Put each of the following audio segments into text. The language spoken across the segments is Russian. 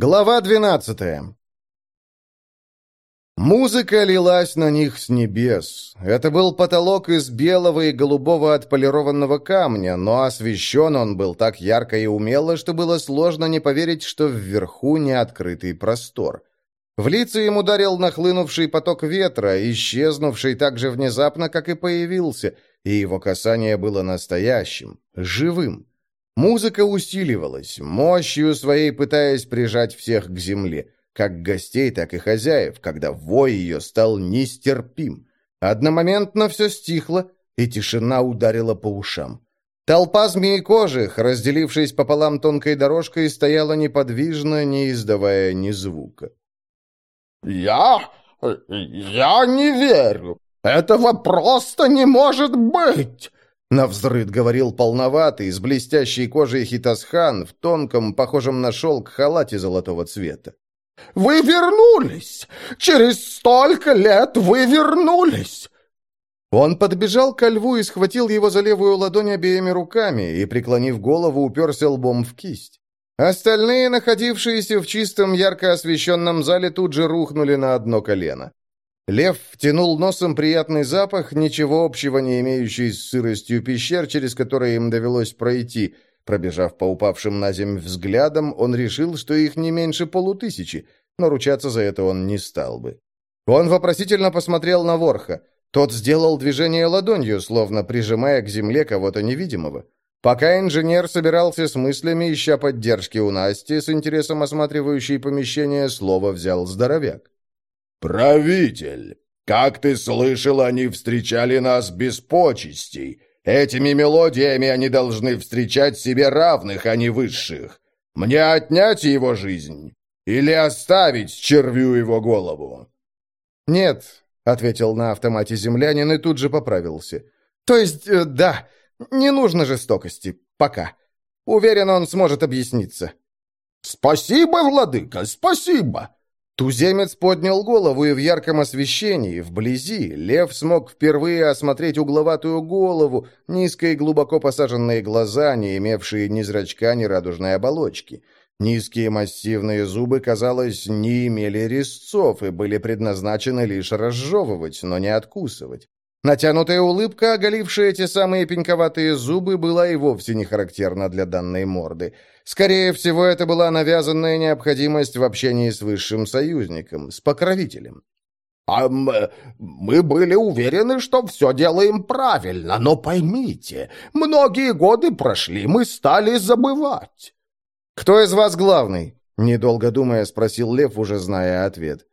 Глава 12 Музыка лилась на них с небес. Это был потолок из белого и голубого отполированного камня, но освещен он был так ярко и умело, что было сложно не поверить, что вверху не открытый простор. В лица ему ударил нахлынувший поток ветра, исчезнувший так же внезапно, как и появился, и его касание было настоящим, живым. Музыка усиливалась, мощью своей пытаясь прижать всех к земле, как гостей, так и хозяев, когда вой ее стал нестерпим. Одномоментно все стихло, и тишина ударила по ушам. Толпа змеекожих, разделившись пополам тонкой дорожкой, стояла неподвижно, не издавая ни звука. «Я... я не верю! Этого просто не может быть!» Навзрыд говорил полноватый, с блестящей кожей хитосхан в тонком, похожем на шелк халате золотого цвета. «Вы вернулись! Через столько лет вы вернулись!» Он подбежал ко льву и схватил его за левую ладонь обеими руками и, преклонив голову, уперся лбом в кисть. Остальные, находившиеся в чистом, ярко освещенном зале, тут же рухнули на одно колено. Лев втянул носом приятный запах, ничего общего не имеющий с сыростью пещер, через которые им довелось пройти. Пробежав по упавшим на земь взглядом, он решил, что их не меньше полутысячи, но ручаться за это он не стал бы. Он вопросительно посмотрел на Ворха. Тот сделал движение ладонью, словно прижимая к земле кого-то невидимого. Пока инженер собирался с мыслями, ища поддержки у Насти, с интересом осматривающей помещение, слово взял здоровяк. «Правитель, как ты слышал, они встречали нас без почестей. Этими мелодиями они должны встречать себе равных, а не высших. Мне отнять его жизнь или оставить червю его голову?» «Нет», — ответил на автомате землянин и тут же поправился. «То есть, э, да, не нужно жестокости. Пока. Уверен, он сможет объясниться». «Спасибо, владыка, спасибо!» Туземец поднял голову, и в ярком освещении, вблизи, лев смог впервые осмотреть угловатую голову, низко и глубоко посаженные глаза, не имевшие ни зрачка, ни радужной оболочки. Низкие массивные зубы, казалось, не имели резцов и были предназначены лишь разжевывать, но не откусывать. Натянутая улыбка, оголившая те самые пеньковатые зубы, была и вовсе не характерна для данной морды. Скорее всего, это была навязанная необходимость в общении с высшим союзником, с покровителем. «А мы были уверены, что все делаем правильно, но поймите, многие годы прошли, мы стали забывать». «Кто из вас главный?» — недолго думая спросил Лев, уже зная ответ.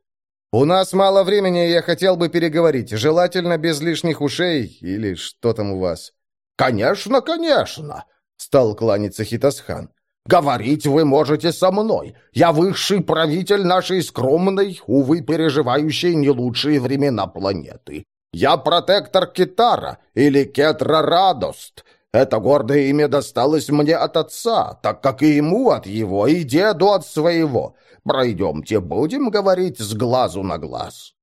«У нас мало времени, я хотел бы переговорить, желательно без лишних ушей, или что там у вас?» «Конечно, конечно!» — стал кланяться Хитосхан. «Говорить вы можете со мной. Я высший правитель нашей скромной, увы, переживающей не лучшие времена планеты. Я протектор Китара, или Кетра Радост. Это гордое имя досталось мне от отца, так как и ему от его, и деду от своего. Пройдемте, будем говорить с глазу на глаз».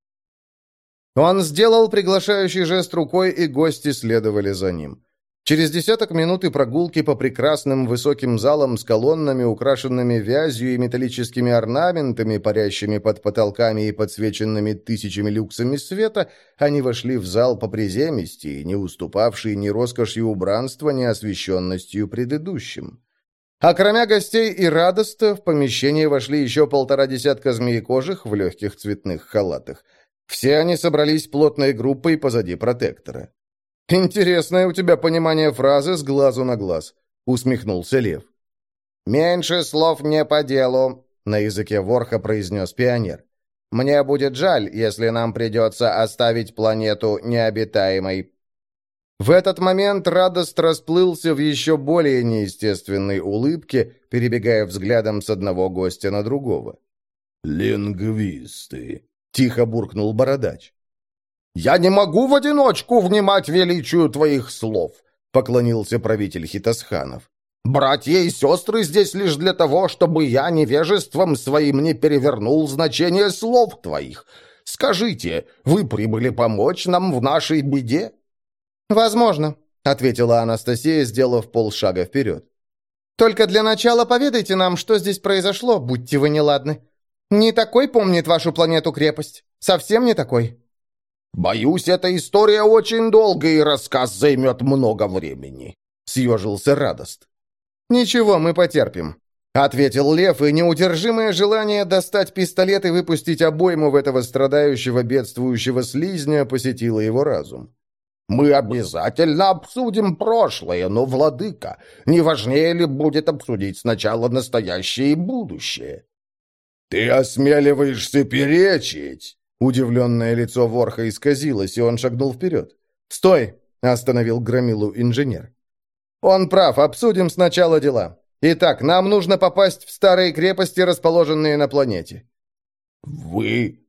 Он сделал приглашающий жест рукой, и гости следовали за ним. Через десяток минут и прогулки по прекрасным высоким залам с колоннами, украшенными вязью и металлическими орнаментами, парящими под потолками и подсвеченными тысячами люксами света, они вошли в зал по приземисти, не уступавший ни роскошью убранства, ни освещенностью предыдущим. А кроме гостей и радоста, в помещение вошли еще полтора десятка змеекожих в легких цветных халатах. Все они собрались плотной группой позади протектора. «Интересное у тебя понимание фразы с глазу на глаз», — усмехнулся Лев. «Меньше слов не по делу», — на языке ворха произнес пионер. «Мне будет жаль, если нам придется оставить планету необитаемой. В этот момент Радост расплылся в еще более неестественной улыбке, перебегая взглядом с одного гостя на другого. «Лингвисты», — тихо буркнул Бородач. «Я не могу в одиночку внимать величию твоих слов», — поклонился правитель Хитосханов. «Братья и сестры здесь лишь для того, чтобы я невежеством своим не перевернул значение слов твоих. Скажите, вы прибыли помочь нам в нашей беде?» «Возможно», — ответила Анастасия, сделав полшага вперед. Только для начала поведайте нам, что здесь произошло, будьте вы неладны. Не такой помнит вашу планету-крепость. Совсем не такой». «Боюсь, эта история очень долгая, и рассказ займет много времени», — съежился Радост. «Ничего, мы потерпим», — ответил Лев, и неудержимое желание достать пистолет и выпустить обойму в этого страдающего, бедствующего слизня посетило его разум. «Мы обязательно обсудим прошлое, но, владыка, не важнее ли будет обсудить сначала настоящее и будущее?» «Ты осмеливаешься перечить?» Удивленное лицо Ворха исказилось, и он шагнул вперед. «Стой!» — остановил Громилу инженер. «Он прав, обсудим сначала дела. Итак, нам нужно попасть в старые крепости, расположенные на планете». «Вы...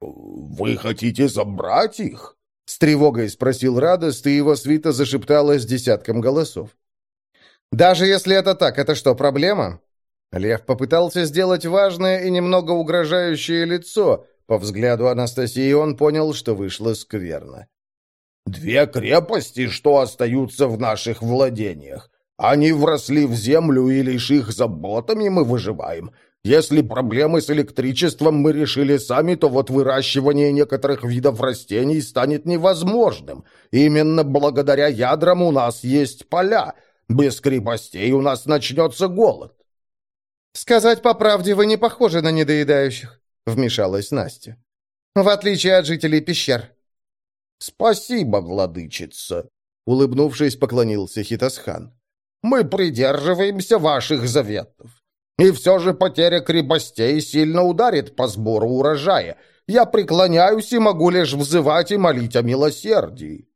вы хотите забрать их?» С тревогой спросил Радост, и его свита зашептала с десятком голосов. «Даже если это так, это что, проблема?» Лев попытался сделать важное и немного угрожающее лицо, по взгляду Анастасии он понял, что вышло скверно. «Две крепости, что остаются в наших владениях. Они вросли в землю, и лишь их заботами мы выживаем. Если проблемы с электричеством мы решили сами, то вот выращивание некоторых видов растений станет невозможным. Именно благодаря ядрам у нас есть поля. Без крепостей у нас начнется голод». «Сказать по правде, вы не похожи на недоедающих вмешалась Настя. «В отличие от жителей пещер». «Спасибо, владычица», — улыбнувшись, поклонился Хитосхан. «Мы придерживаемся ваших заветов. И все же потеря крепостей сильно ударит по сбору урожая. Я преклоняюсь и могу лишь взывать и молить о милосердии».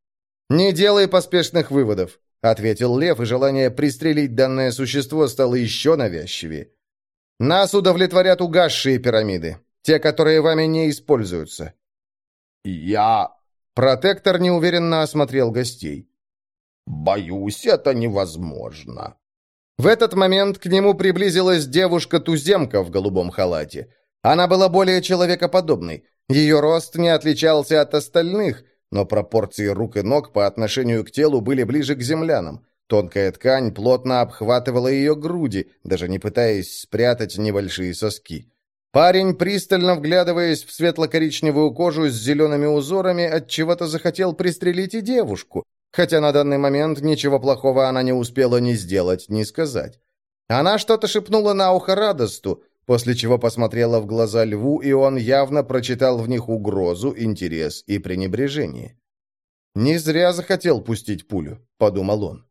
«Не делай поспешных выводов», — ответил Лев, и желание пристрелить данное существо стало еще навязчивее. «Нас удовлетворят угасшие пирамиды. Те, которые вами не используются». «Я...» Протектор неуверенно осмотрел гостей. «Боюсь, это невозможно». В этот момент к нему приблизилась девушка-туземка в голубом халате. Она была более человекоподобной. Ее рост не отличался от остальных, но пропорции рук и ног по отношению к телу были ближе к землянам. Тонкая ткань плотно обхватывала ее груди, даже не пытаясь спрятать небольшие соски. Парень, пристально вглядываясь в светло-коричневую кожу с зелеными узорами, от чего то захотел пристрелить и девушку, хотя на данный момент ничего плохого она не успела ни сделать, ни сказать. Она что-то шепнула на ухо Радосту, после чего посмотрела в глаза льву, и он явно прочитал в них угрозу, интерес и пренебрежение. «Не зря захотел пустить пулю», — подумал он.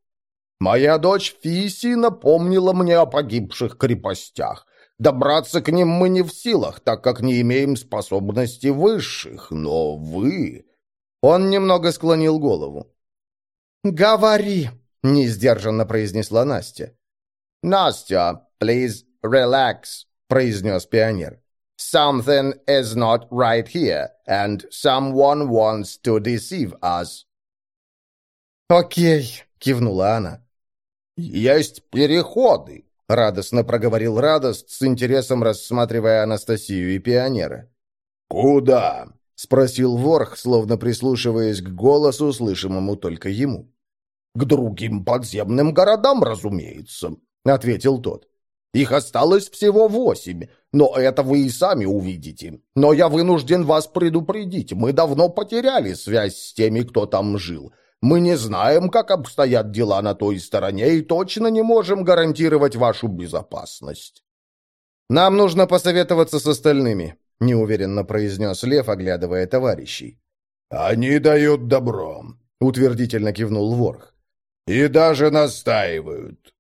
«Моя дочь Фиси напомнила мне о погибших крепостях. Добраться к ним мы не в силах, так как не имеем способности высших, но вы...» Он немного склонил голову. «Говори!» — несдержанно произнесла Настя. «Настя, please relax», — произнес пионер. «Something is not right here, and someone wants to deceive us». «Окей», — кивнула она. «Есть переходы», — радостно проговорил Радост, с интересом рассматривая Анастасию и пионера. «Куда?» — спросил Ворх, словно прислушиваясь к голосу, слышимому только ему. «К другим подземным городам, разумеется», — ответил тот. «Их осталось всего восемь, но это вы и сами увидите. Но я вынужден вас предупредить, мы давно потеряли связь с теми, кто там жил. Мы не знаем, как обстоят дела на той стороне и точно не можем гарантировать вашу безопасность». «Нам нужно посоветоваться с остальными», — неуверенно произнес Лев, оглядывая товарищей. «Они дают добро», — утвердительно кивнул Ворх. «И даже настаивают».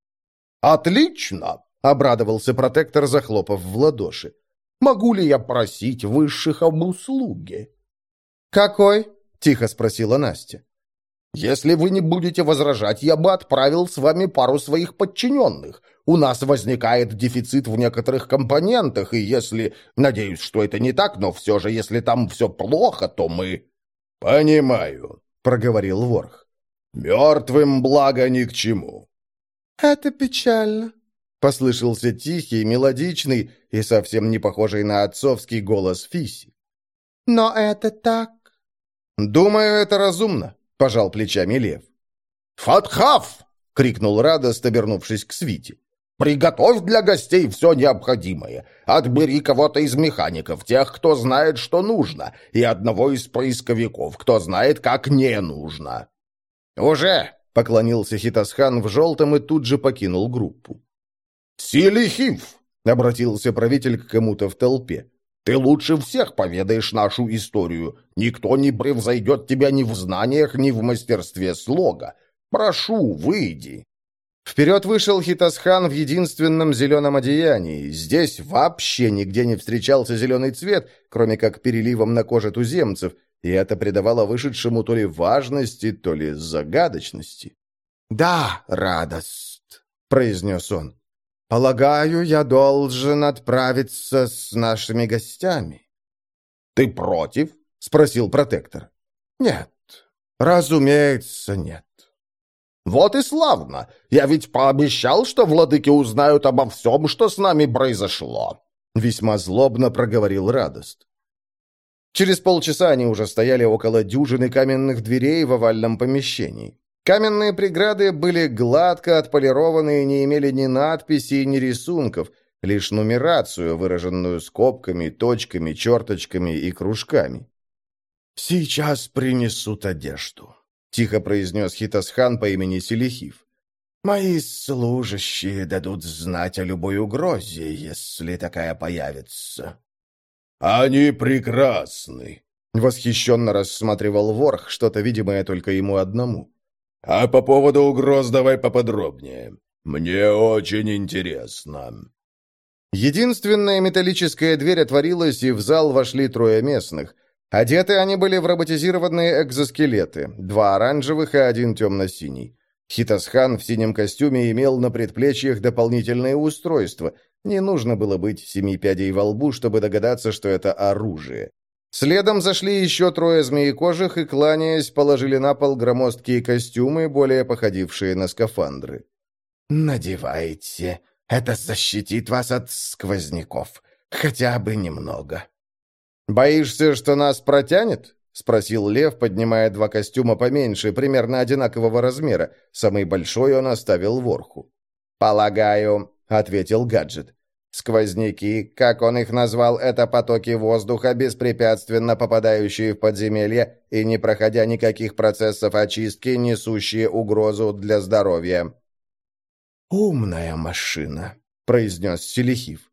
«Отлично!» — обрадовался протектор, захлопав в ладоши. «Могу ли я просить высших об услуге?» «Какой?» — тихо спросила Настя. Если вы не будете возражать, я бы отправил с вами пару своих подчиненных. У нас возникает дефицит в некоторых компонентах, и если... Надеюсь, что это не так, но все же, если там все плохо, то мы...» «Понимаю», — проговорил Ворх. «Мертвым благо ни к чему». «Это печально», — послышался тихий, мелодичный и совсем не похожий на отцовский голос Фиси. «Но это так». «Думаю, это разумно», пожал плечами лев. «Фатхав!» — крикнул Радост, обернувшись к свите. Приготовь для гостей все необходимое. Отбери кого-то из механиков, тех, кто знает, что нужно, и одного из поисковиков, кто знает, как не нужно». «Уже!» — поклонился Хитасхан в желтом и тут же покинул группу. «Силихив!» — обратился правитель к кому-то в толпе. «Ты лучше всех поведаешь нашу историю. Никто не превзойдет тебя ни в знаниях, ни в мастерстве слога. Прошу, выйди!» Вперед вышел Хитасхан в единственном зеленом одеянии. Здесь вообще нигде не встречался зеленый цвет, кроме как переливом на коже туземцев, и это придавало вышедшему то ли важности, то ли загадочности. «Да, радость», — произнес он. «Полагаю, я должен отправиться с нашими гостями». «Ты против?» — спросил протектор. «Нет, разумеется, нет». «Вот и славно! Я ведь пообещал, что владыки узнают обо всем, что с нами произошло!» Весьма злобно проговорил Радост. Через полчаса они уже стояли около дюжины каменных дверей в овальном помещении. Каменные преграды были гладко отполированы и не имели ни надписей, ни рисунков, лишь нумерацию, выраженную скобками, точками, черточками и кружками. «Сейчас принесут одежду», тихо произнес Хитасхан по имени Селихив. «Мои служащие дадут знать о любой угрозе, если такая появится». «Они прекрасны», — восхищенно рассматривал Ворх, что-то видимое только ему одному. «А по поводу угроз давай поподробнее. Мне очень интересно». Единственная металлическая дверь отворилась, и в зал вошли трое местных. Одеты они были в роботизированные экзоскелеты, два оранжевых и один темно-синий. Хитасхан в синем костюме имел на предплечьях дополнительные устройства. Не нужно было быть семи пядей во лбу, чтобы догадаться, что это оружие. Следом зашли еще трое змеекожих и, кланяясь, положили на пол громоздкие костюмы, более походившие на скафандры. «Надевайте. Это защитит вас от сквозняков. Хотя бы немного», «Боишься, что нас протянет?» — спросил Лев, поднимая два костюма поменьше, примерно одинакового размера. Самый большой он оставил ворху. «Полагаю», — ответил гаджет. «Сквозняки, как он их назвал, это потоки воздуха, беспрепятственно попадающие в подземелье и не проходя никаких процессов очистки, несущие угрозу для здоровья». «Умная машина», — произнес Селихив.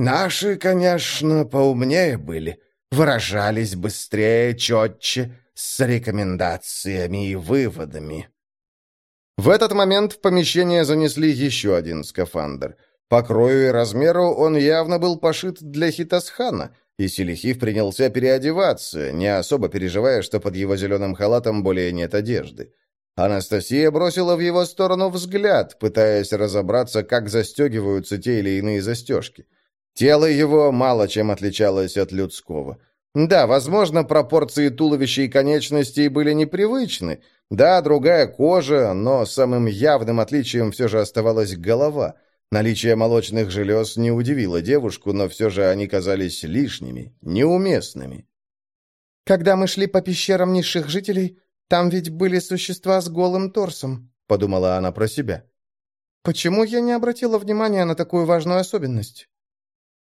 Наши, конечно, поумнее были, выражались быстрее, четче, с рекомендациями и выводами. В этот момент в помещение занесли еще один скафандр. По крою и размеру он явно был пошит для Хитасхана, и Селихив принялся переодеваться, не особо переживая, что под его зеленым халатом более нет одежды. Анастасия бросила в его сторону взгляд, пытаясь разобраться, как застегиваются те или иные застежки. Тело его мало чем отличалось от людского. Да, возможно, пропорции туловища и конечностей были непривычны. Да, другая кожа, но самым явным отличием все же оставалась голова. Наличие молочных желез не удивило девушку, но все же они казались лишними, неуместными. «Когда мы шли по пещерам низших жителей, там ведь были существа с голым торсом», — подумала она про себя. «Почему я не обратила внимания на такую важную особенность?»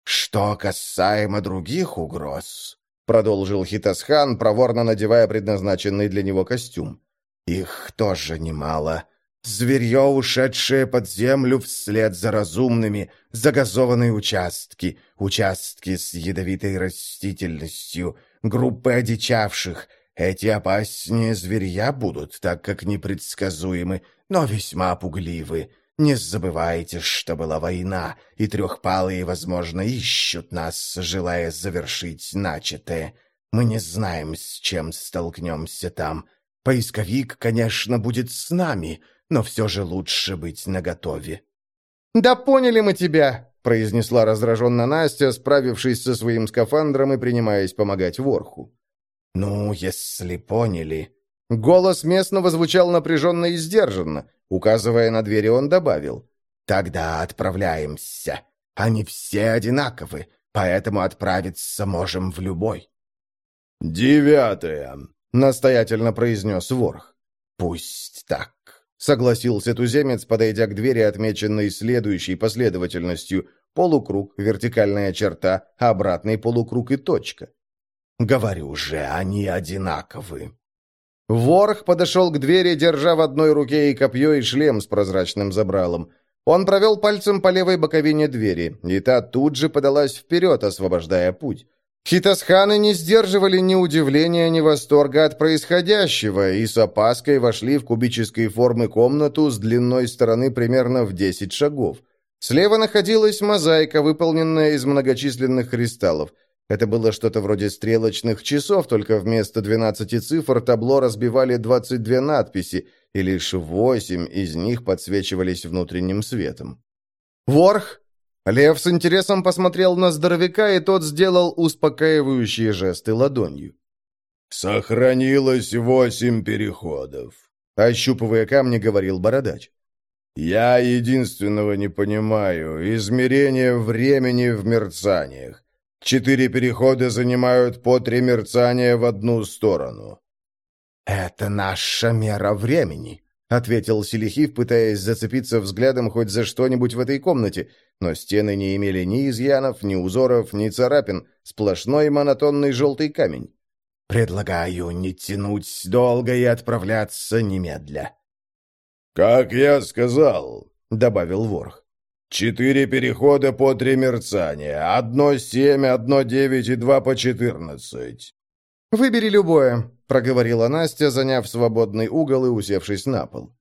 «Что касаемо других угроз», — продолжил Хитасхан, проворно надевая предназначенный для него костюм, «их тоже немало. Зверье, ушедшее под землю вслед за разумными, загазованные участки, участки с ядовитой растительностью, группы одичавших. Эти опаснее зверья будут, так как непредсказуемы, но весьма пугливы. Не забывайте, что была война, и трехпалые, возможно, ищут нас, желая завершить начатое. Мы не знаем, с чем столкнемся там. Поисковик, конечно, будет с нами, но все же лучше быть наготове». «Да поняли мы тебя!» — произнесла раздраженно Настя, справившись со своим скафандром и принимаясь помогать Ворху. «Ну, если поняли...» Голос местного звучал напряженно и сдержанно. Указывая на двери, он добавил. «Тогда отправляемся. Они все одинаковы, поэтому отправиться можем в любой». «Девятое», — настоятельно произнес Ворх. «Пусть так», согласился туземец, подойдя к двери, отмеченной следующей последовательностью. Полукруг, вертикальная черта, обратный полукруг и точка. «Говорю же, они одинаковы». Ворх подошел к двери, держа в одной руке и копье, и шлем с прозрачным забралом. Он провел пальцем по левой боковине двери, и та тут же подалась вперед, освобождая путь. Хитосханы не сдерживали ни удивления, ни восторга от происходящего и с опаской вошли в кубической формы комнату с длиной стороны примерно в 10 шагов. Слева находилась мозаика, выполненная из многочисленных кристаллов. Это было что-то вроде стрелочных часов, только вместо 12 цифр табло разбивали 22 надписи, и лишь 8 из них подсвечивались внутренним светом. «Ворх!» Лев с интересом посмотрел на здоровяка, и тот сделал успокаивающие жесты ладонью. «Сохранилось восемь переходов», — ощупывая камни, говорил бородач. «Я единственного не понимаю. Измерение времени в мерцаниях. Четыре перехода занимают по три мерцания в одну сторону». «Это наша мера времени», — ответил Селихив, пытаясь зацепиться взглядом хоть за что-нибудь в этой комнате, но стены не имели ни изъянов, ни узоров, ни царапин, сплошной монотонный желтый камень. «Предлагаю не тянуть долго и отправляться немедля». «Как я сказал», — добавил Ворх, — «четыре перехода по три мерцания, одно семь, одно девять и два по четырнадцать». «Выбери любое», — проговорила Настя, заняв свободный угол и усевшись на пол.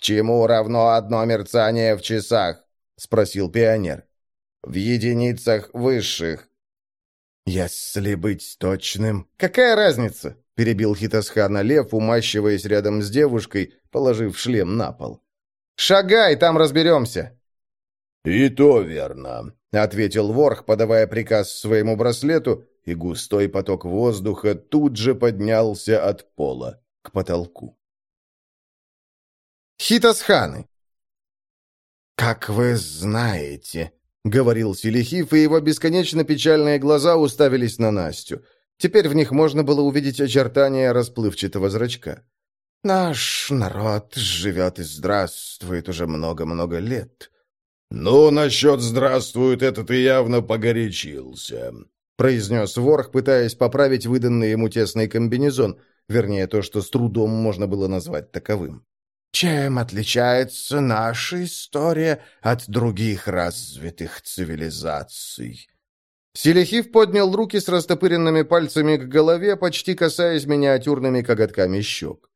«Чему равно одно мерцание в часах?» — спросил пионер. «В единицах высших». «Если быть точным...» «Какая разница?» — перебил Хитосхана Лев, умащиваясь рядом с девушкой, положив шлем на пол. «Шагай, там разберемся!» «И то верно», — ответил Ворх, подавая приказ своему браслету, и густой поток воздуха тут же поднялся от пола к потолку. Хитосханы «Как вы знаете», — говорил Селихиф, и его бесконечно печальные глаза уставились на Настю. Теперь в них можно было увидеть очертания расплывчатого зрачка. «Наш народ живет и здравствует уже много-много лет». «Ну, насчет «здравствует» это ты явно погорячился», произнес Ворх, пытаясь поправить выданный ему тесный комбинезон, вернее, то, что с трудом можно было назвать таковым. «Чем отличается наша история от других развитых цивилизаций?» Селихив поднял руки с растопыренными пальцами к голове, почти касаясь миниатюрными коготками щек.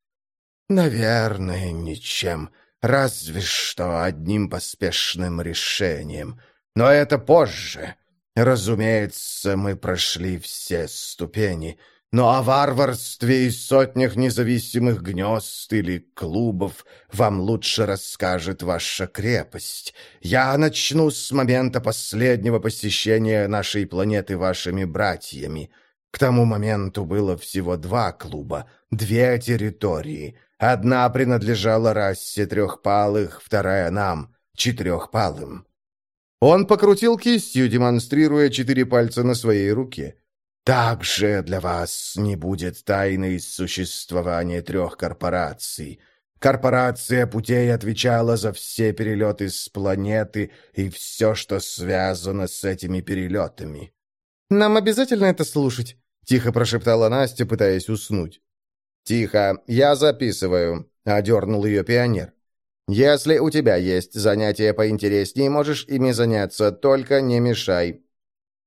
«Наверное, ничем, разве что одним поспешным решением. Но это позже. Разумеется, мы прошли все ступени, но о варварстве и сотнях независимых гнезд или клубов вам лучше расскажет ваша крепость. Я начну с момента последнего посещения нашей планеты вашими братьями. К тому моменту было всего два клуба, две территории. Одна принадлежала расе трехпалых, вторая нам, четырехпалым. Он покрутил кистью, демонстрируя четыре пальца на своей руке. «Также для вас не будет тайны существования трех корпораций. Корпорация путей отвечала за все перелеты с планеты и все, что связано с этими перелетами». «Нам обязательно это слушать?» — тихо прошептала Настя, пытаясь уснуть. «Тихо, я записываю», — одернул ее пионер. Если у тебя есть занятия поинтереснее, можешь ими заняться, только не мешай».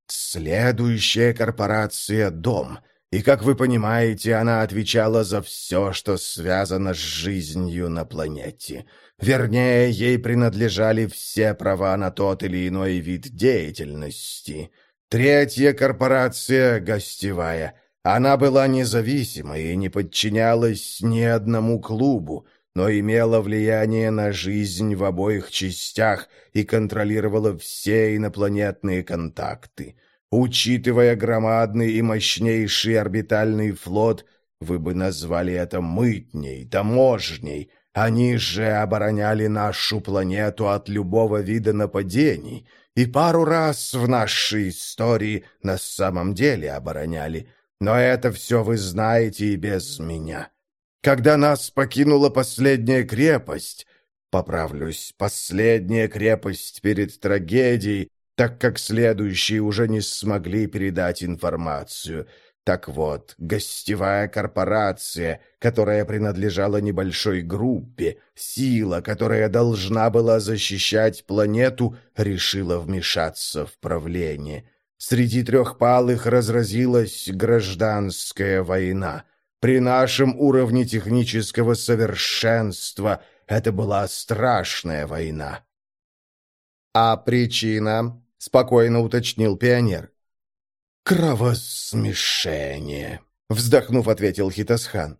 «Следующая корпорация — Дом, и, как вы понимаете, она отвечала за все, что связано с жизнью на планете. Вернее, ей принадлежали все права на тот или иной вид деятельности. Третья корпорация — Гостевая». Она была независимой и не подчинялась ни одному клубу, но имела влияние на жизнь в обоих частях и контролировала все инопланетные контакты. Учитывая громадный и мощнейший орбитальный флот, вы бы назвали это мытней, таможней. Они же обороняли нашу планету от любого вида нападений, и пару раз в нашей истории на самом деле обороняли. Но это все вы знаете и без меня. Когда нас покинула последняя крепость, поправлюсь, последняя крепость перед трагедией, так как следующие уже не смогли передать информацию. Так вот, гостевая корпорация, которая принадлежала небольшой группе, сила, которая должна была защищать планету, решила вмешаться в правление. Среди трехпалых разразилась гражданская война. При нашем уровне технического совершенства это была страшная война. «А причина?» — спокойно уточнил пионер. «Кровосмешение», — вздохнув, ответил Хитосхан.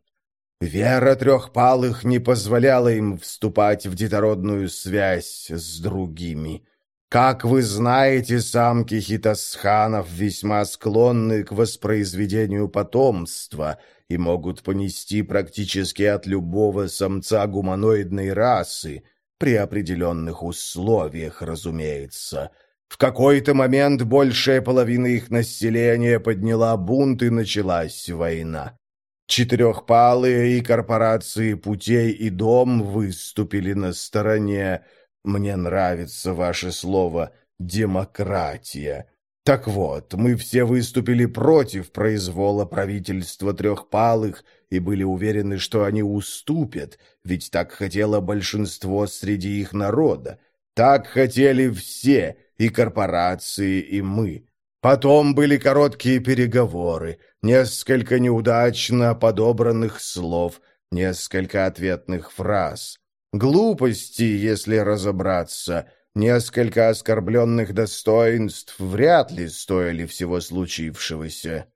«Вера трехпалых не позволяла им вступать в детородную связь с другими. Как вы знаете, самки хитосханов весьма склонны к воспроизведению потомства и могут понести практически от любого самца гуманоидной расы, при определенных условиях, разумеется». В какой-то момент большая половина их населения подняла бунт и началась война. Четырехпалые и корпорации «Путей» и «Дом» выступили на стороне, мне нравится ваше слово, «демократия». Так вот, мы все выступили против произвола правительства трехпалых и были уверены, что они уступят, ведь так хотело большинство среди их народа. Так хотели все, и корпорации, и мы. Потом были короткие переговоры, несколько неудачно подобранных слов, несколько ответных фраз. Глупости, если разобраться, несколько оскорбленных достоинств вряд ли стоили всего случившегося.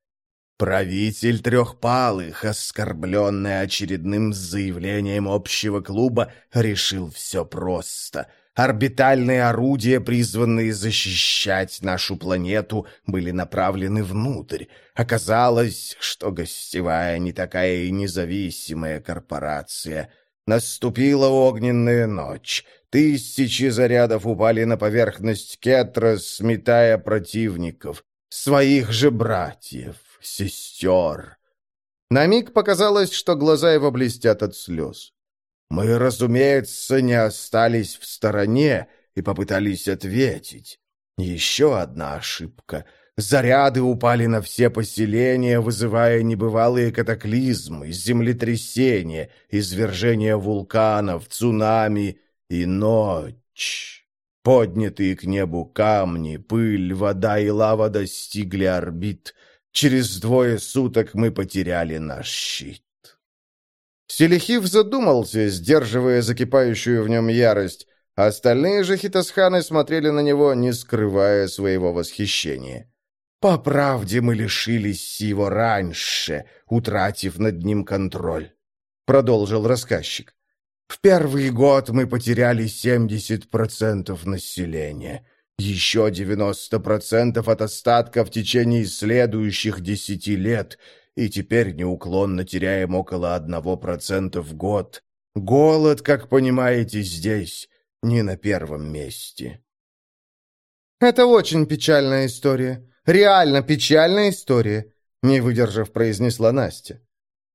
Правитель Трехпалых, оскорбленный очередным заявлением общего клуба, решил все просто — Орбитальные орудия, призванные защищать нашу планету, были направлены внутрь. Оказалось, что гостевая не такая и независимая корпорация. Наступила огненная ночь. Тысячи зарядов упали на поверхность Кетра, сметая противников. Своих же братьев, сестер. На миг показалось, что глаза его блестят от слез. Мы, разумеется, не остались в стороне и попытались ответить. Еще одна ошибка. Заряды упали на все поселения, вызывая небывалые катаклизмы, землетрясения, извержения вулканов, цунами и ночь. Поднятые к небу камни, пыль, вода и лава достигли орбит. Через двое суток мы потеряли наш щит. Селихив задумался, сдерживая закипающую в нем ярость. Остальные же хитосханы смотрели на него, не скрывая своего восхищения. «По правде мы лишились его раньше, утратив над ним контроль», — продолжил рассказчик. «В первый год мы потеряли 70% населения, еще 90% от остатка в течение следующих десяти лет — и теперь неуклонно теряем около одного процента в год. Голод, как понимаете, здесь не на первом месте. «Это очень печальная история. Реально печальная история», — не выдержав, произнесла Настя.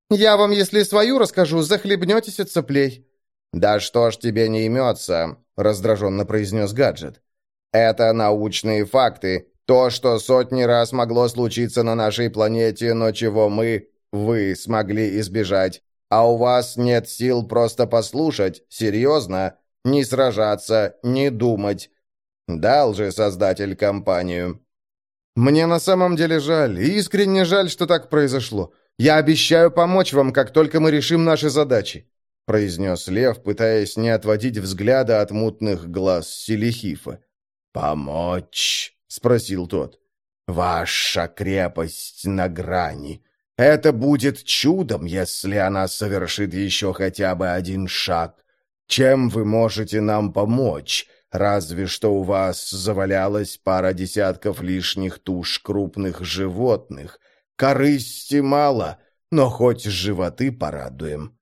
«Я вам, если свою расскажу, захлебнетесь от соплей». «Да что ж тебе не имется», — раздраженно произнес гаджет. «Это научные факты. То, что сотни раз могло случиться на нашей планете, но чего мы, вы, смогли избежать. А у вас нет сил просто послушать, серьезно, не сражаться, не думать. Дал же создатель компанию. Мне на самом деле жаль, искренне жаль, что так произошло. Я обещаю помочь вам, как только мы решим наши задачи», произнес Лев, пытаясь не отводить взгляда от мутных глаз Селихифа. «Помочь?» — спросил тот. «Ваша крепость на грани. Это будет чудом, если она совершит еще хотя бы один шаг. Чем вы можете нам помочь? Разве что у вас завалялась пара десятков лишних туш крупных животных. Корысти мало, но хоть животы порадуем».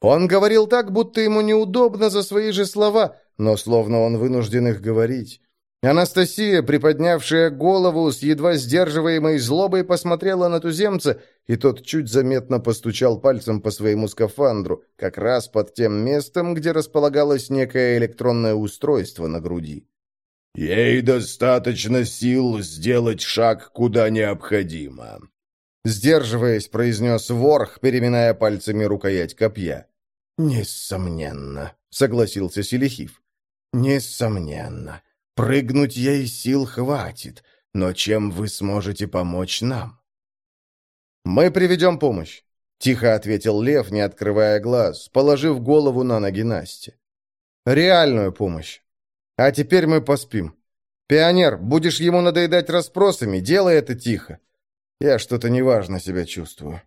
Он говорил так, будто ему неудобно за свои же слова, но словно он вынужден их говорить. Анастасия, приподнявшая голову с едва сдерживаемой злобой, посмотрела на туземца, и тот чуть заметно постучал пальцем по своему скафандру, как раз под тем местом, где располагалось некое электронное устройство на груди. «Ей достаточно сил сделать шаг, куда необходимо», Сдерживаясь, произнес ворх, переминая пальцами рукоять копья. «Несомненно», — согласился Селихив. «Несомненно. Прыгнуть ей сил хватит, но чем вы сможете помочь нам?» «Мы приведем помощь», — тихо ответил Лев, не открывая глаз, положив голову на ноги Насти. «Реальную помощь. А теперь мы поспим. Пионер, будешь ему надоедать расспросами, делай это тихо. Я что-то неважно себя чувствую».